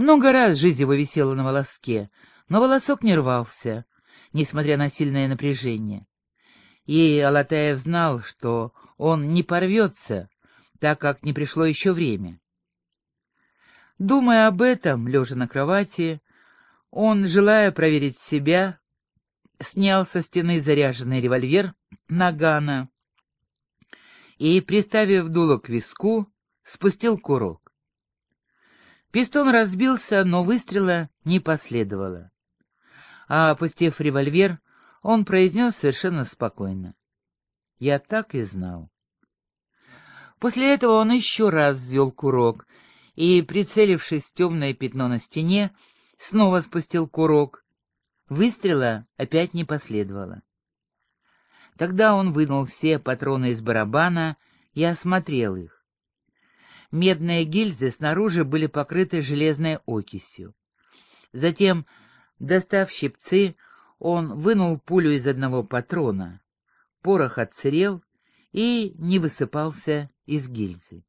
Много раз жизнь его висела на волоске, но волосок не рвался, несмотря на сильное напряжение. И Алатаев знал, что он не порвется, так как не пришло еще время. Думая об этом, лежа на кровати, он, желая проверить себя, снял со стены заряженный револьвер Нагана и, приставив дуло к виску, спустил курок. Пистон разбился, но выстрела не последовало. А, опустив револьвер, он произнес совершенно спокойно. «Я так и знал». После этого он еще раз взвел курок и, прицелившись в темное пятно на стене, снова спустил курок. Выстрела опять не последовало. Тогда он вынул все патроны из барабана и осмотрел их. Медные гильзы снаружи были покрыты железной окисью. Затем, достав щипцы, он вынул пулю из одного патрона. Порох отсырел и не высыпался из гильзы.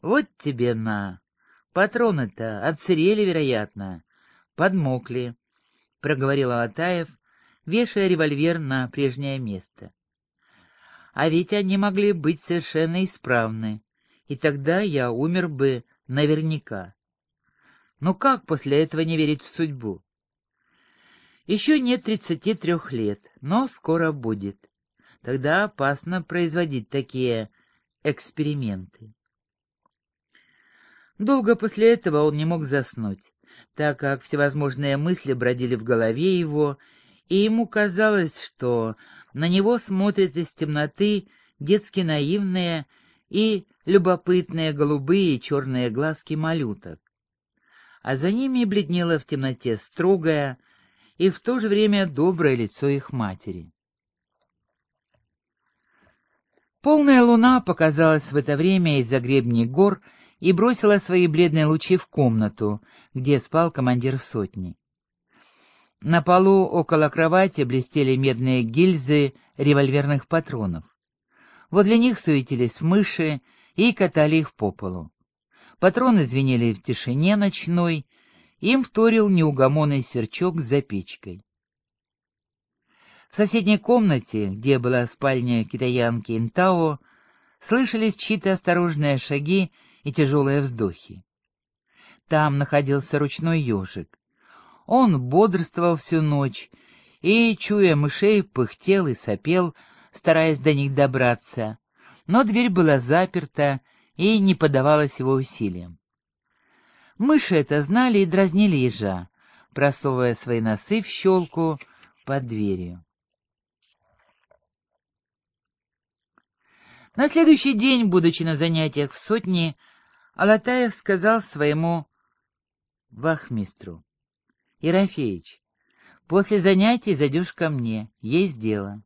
«Вот тебе на! Патроны-то отсырели, вероятно, подмокли», — проговорил Алатаев, вешая револьвер на прежнее место. «А ведь они могли быть совершенно исправны, и тогда я умер бы наверняка. Но как после этого не верить в судьбу? Еще нет тридцати трех лет, но скоро будет. Тогда опасно производить такие эксперименты. Долго после этого он не мог заснуть, так как всевозможные мысли бродили в голове его, и ему казалось, что на него смотрят из темноты детски наивные и любопытные голубые и черные глазки малюток. А за ними бледнело в темноте строгое и в то же время доброе лицо их матери. Полная луна показалась в это время из-за гребней гор и бросила свои бледные лучи в комнату, где спал командир сотни. На полу около кровати блестели медные гильзы револьверных патронов. Возле них суетились мыши и катали их по полу. Патроны звенели в тишине ночной, им вторил неугомонный сверчок за печкой. В соседней комнате, где была спальня китаянки Интао, слышались чьи-то осторожные шаги и тяжелые вздохи. Там находился ручной ежик. Он бодрствовал всю ночь и, чуя мышей, пыхтел и сопел, стараясь до них добраться, но дверь была заперта и не поддавалась его усилиям. Мыши это знали и дразнили ежа, просовывая свои носы в щелку под дверью. На следующий день, будучи на занятиях в сотне, Алатаев сказал своему вахмистру. «Ерофеич, после занятий зайдешь ко мне, есть дело».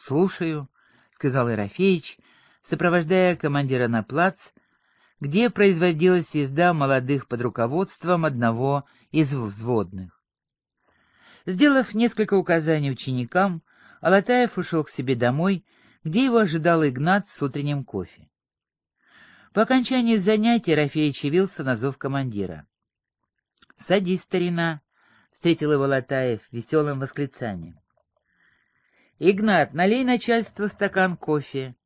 «Слушаю», — сказал Ерофеич, сопровождая командира на плац, где производилась езда молодых под руководством одного из взводных. Сделав несколько указаний ученикам, Алатаев ушел к себе домой, где его ожидал Игнат с утренним кофе. По окончании занятий Рафеич явился на зов командира. «Садись, старина», — встретил его Латаев веселым восклицанием. «Игнат, налей начальству стакан кофе.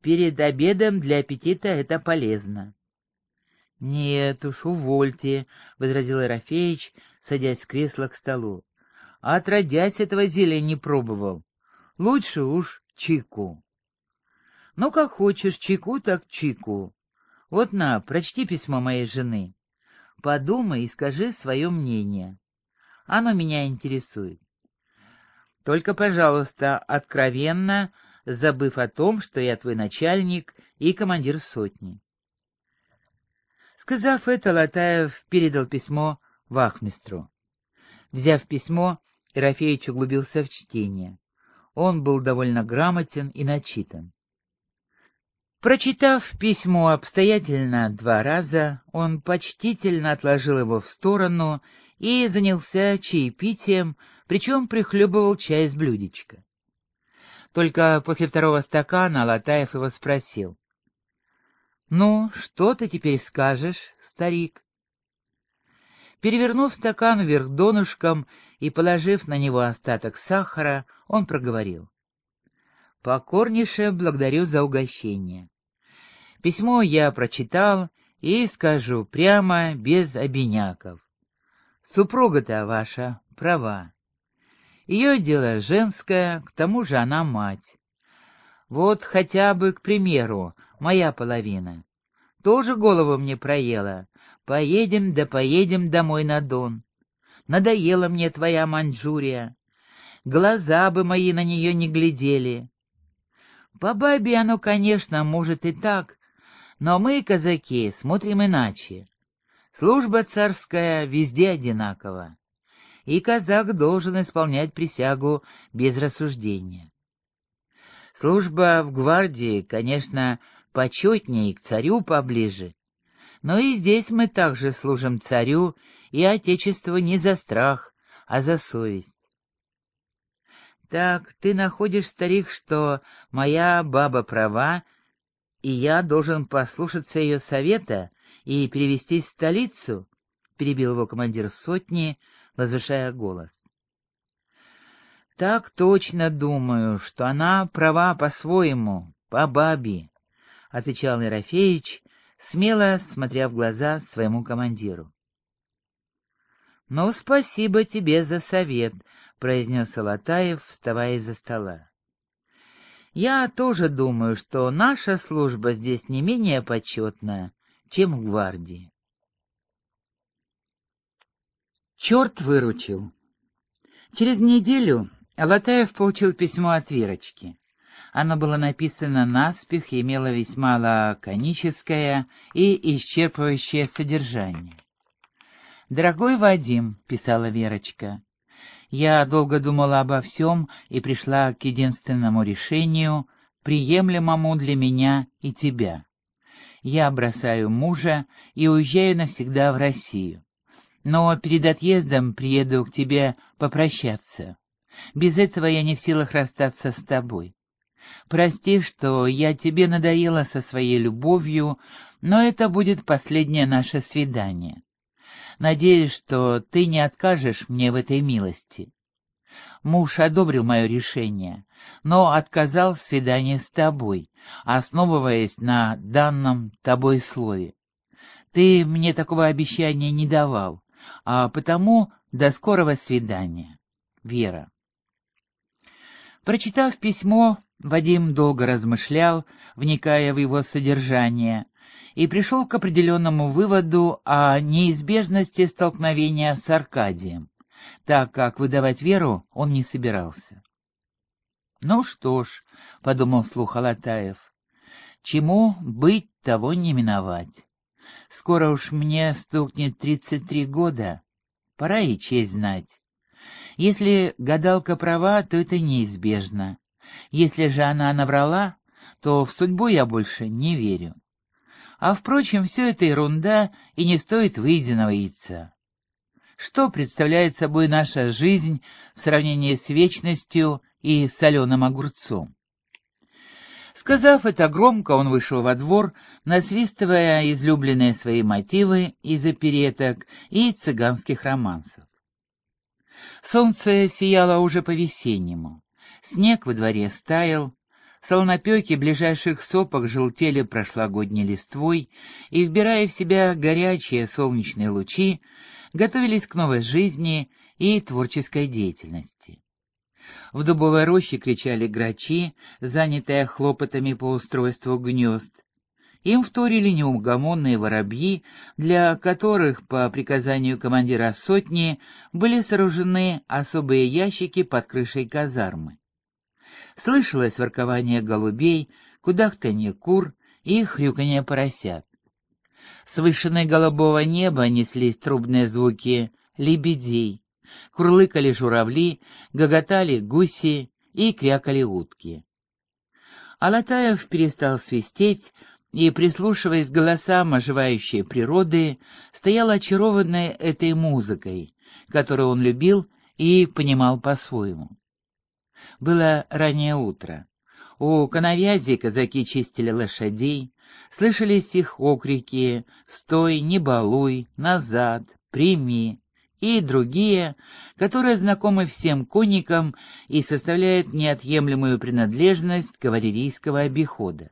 Перед обедом для аппетита это полезно». «Нет уж, увольте», — возразил Ерофеич, садясь в кресло к столу. «Отродясь этого зелья не пробовал. Лучше уж чайку. Ну, как хочешь, чайку так чайку. Вот на, прочти письмо моей жены. Подумай и скажи свое мнение. Оно меня интересует. Только, пожалуйста, откровенно, забыв о том, что я твой начальник и командир сотни. Сказав это, Латаев передал письмо вахмистру. Взяв письмо, Ерофеич углубился в чтение. Он был довольно грамотен и начитан. Прочитав письмо обстоятельно два раза, он почтительно отложил его в сторону и занялся чаепитием, причем прихлебывал чай из блюдечка. Только после второго стакана Латаев его спросил. — Ну, что ты теперь скажешь, старик? Перевернув стакан вверх донышком и положив на него остаток сахара, он проговорил. «Покорнейше благодарю за угощение. Письмо я прочитал и скажу прямо, без обиняков. Супруга-то ваша права. Ее дело женское, к тому же она мать. Вот хотя бы, к примеру, моя половина. Тоже голову мне проела. Поедем да поедем домой на Дон. Надоела мне твоя Маньчжурия. Глаза бы мои на нее не глядели. По бабе оно, конечно, может и так, но мы, казаки, смотрим иначе. Служба царская везде одинакова, и казак должен исполнять присягу без рассуждения. Служба в гвардии, конечно, почетнее и к царю поближе, но и здесь мы также служим царю и отечеству не за страх, а за совесть. Так, ты находишь, старик, что моя баба права, и я должен послушаться ее совета и перевестись в столицу? — перебил его командир сотни, возвышая голос. «Так точно думаю, что она права по-своему, по бабе», — отвечал Ерофеич, смело смотря в глаза своему командиру. «Ну, спасибо тебе за совет», — произнес Алатаев, вставая из-за стола. Я тоже думаю, что наша служба здесь не менее почетная, чем в гвардии. Черт выручил. Через неделю Алатаев получил письмо от Верочки. Оно было написано наспех и имело весьма лаконическое и исчерпывающее содержание. «Дорогой Вадим», — писала Верочка, я долго думала обо всем и пришла к единственному решению, приемлемому для меня и тебя. Я бросаю мужа и уезжаю навсегда в Россию. Но перед отъездом приеду к тебе попрощаться. Без этого я не в силах расстаться с тобой. Прости, что я тебе надоела со своей любовью, но это будет последнее наше свидание. Надеюсь, что ты не откажешь мне в этой милости. Муж одобрил мое решение, но отказал в свидании с тобой, основываясь на данном тобой слове. Ты мне такого обещания не давал, а потому до скорого свидания. Вера. Прочитав письмо, Вадим долго размышлял, вникая в его содержание, и пришел к определенному выводу о неизбежности столкновения с Аркадием, так как выдавать веру он не собирался. «Ну что ж», — подумал вслух Алатаев, — «чему быть, того не миновать. Скоро уж мне стукнет тридцать три года, пора и честь знать. Если гадалка права, то это неизбежно. Если же она наврала, то в судьбу я больше не верю. А, впрочем, все это ерунда и не стоит выеденного яйца. Что представляет собой наша жизнь в сравнении с вечностью и соленым огурцом? Сказав это громко, он вышел во двор, насвистывая излюбленные свои мотивы из опереток и цыганских романсов. Солнце сияло уже по-весеннему. Снег во дворе стаял, Солнопеки ближайших сопок желтели прошлогодней листвой и, вбирая в себя горячие солнечные лучи, готовились к новой жизни и творческой деятельности. В дубовой роще кричали грачи, занятые хлопотами по устройству гнезд. Им вторили неугомонные воробьи, для которых, по приказанию командира сотни, были сооружены особые ящики под крышей казармы. Слышалось воркование голубей, кудахтанье кур и хрюканье поросят. С вышины голубого неба неслись трубные звуки лебедей, курлыкали журавли, гоготали гуси и крякали утки. Алатаев перестал свистеть и, прислушиваясь к голосам оживающей природы, стоял очарованный этой музыкой, которую он любил и понимал по-своему. Было раннее утро. У коновязи казаки чистили лошадей, слышались их окрики «Стой, не балуй! Назад! «Прими» и другие, которые знакомы всем конникам и составляют неотъемлемую принадлежность кавалерийского обихода.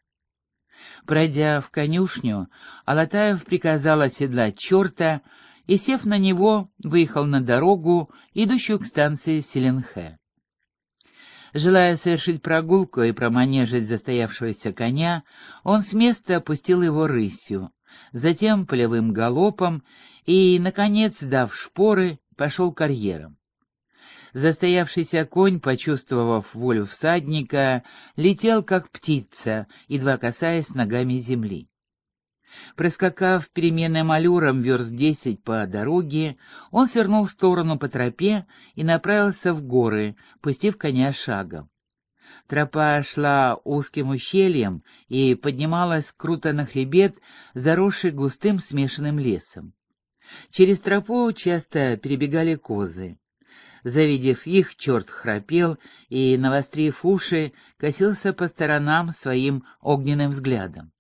Пройдя в конюшню, Алатаев приказал оседлать черта и, сев на него, выехал на дорогу, идущую к станции Селенхе. Желая совершить прогулку и проманежить застоявшегося коня, он с места опустил его рысью, затем полевым галопом и, наконец, дав шпоры, пошел карьером. Застоявшийся конь, почувствовав волю всадника, летел как птица, едва касаясь ногами земли. Проскакав переменным аллюром верст десять по дороге, он свернул в сторону по тропе и направился в горы, пустив коня шагом. Тропа шла узким ущельем и поднималась круто на хребет, заросший густым смешанным лесом. Через тропу часто перебегали козы. Завидев их, черт храпел и, навострив уши, косился по сторонам своим огненным взглядом.